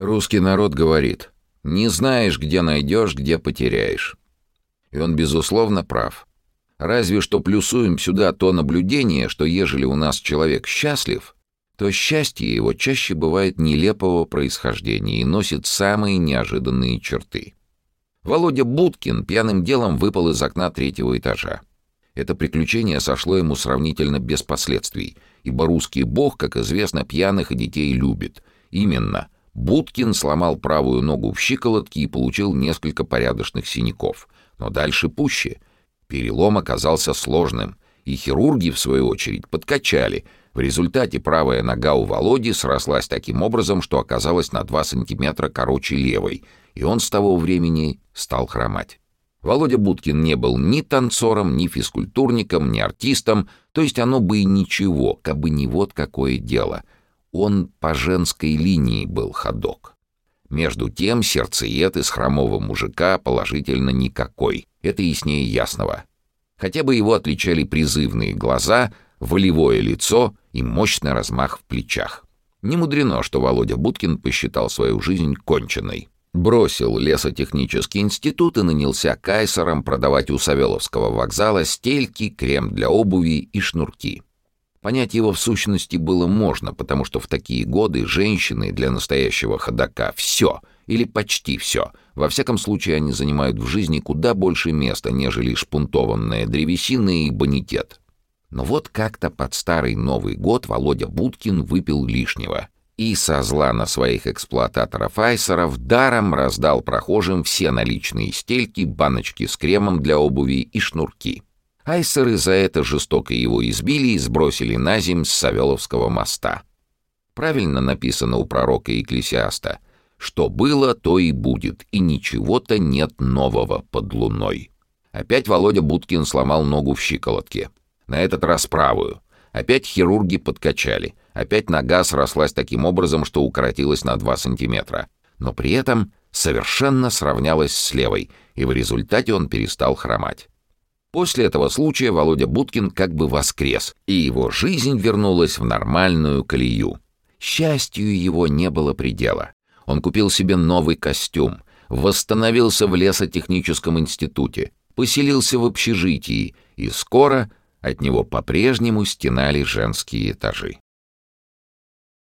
Русский народ говорит, не знаешь, где найдешь, где потеряешь. И он, безусловно, прав. Разве что плюсуем сюда то наблюдение, что ежели у нас человек счастлив, то счастье его чаще бывает нелепого происхождения и носит самые неожиданные черты. Володя Будкин пьяным делом выпал из окна третьего этажа. Это приключение сошло ему сравнительно без последствий, ибо русский бог, как известно, пьяных и детей любит. Именно, Будкин сломал правую ногу в щиколотке и получил несколько порядочных синяков. Но дальше пуще. Перелом оказался сложным, и хирурги, в свою очередь, подкачали. В результате правая нога у Володи срослась таким образом, что оказалась на 2 сантиметра короче левой, и он с того времени стал хромать. Володя Будкин не был ни танцором, ни физкультурником, ни артистом, то есть оно бы и ничего, кабы не вот какое дело. Он по женской линии был ходок. Между тем сердцеед из хромого мужика положительно никакой, это яснее ясного. Хотя бы его отличали призывные глаза, волевое лицо и мощный размах в плечах. Не мудрено, что Володя Будкин посчитал свою жизнь конченной. Бросил лесотехнический институт и нанялся кайсером продавать у Савеловского вокзала стельки, крем для обуви и шнурки. Понять его в сущности было можно, потому что в такие годы женщины для настоящего ходока все или почти все. Во всяком случае, они занимают в жизни куда больше места, нежели шпунтованная древесина и бонитет. Но вот как-то под старый Новый год Володя Будкин выпил лишнего — и со зла на своих эксплуататоров-айсеров даром раздал прохожим все наличные стельки, баночки с кремом для обуви и шнурки. Айсеры за это жестоко его избили и сбросили на земь с Савеловского моста. Правильно написано у пророка Екклесиаста «Что было, то и будет, и ничего-то нет нового под луной». Опять Володя Будкин сломал ногу в щиколотке. На этот раз правую — Опять хирурги подкачали. Опять нога срослась таким образом, что укоротилась на 2 сантиметра. Но при этом совершенно сравнялась с левой, и в результате он перестал хромать. После этого случая Володя Будкин как бы воскрес, и его жизнь вернулась в нормальную колею. Счастью его не было предела. Он купил себе новый костюм, восстановился в лесотехническом институте, поселился в общежитии и скоро от него по-прежнему стенали женские этажи.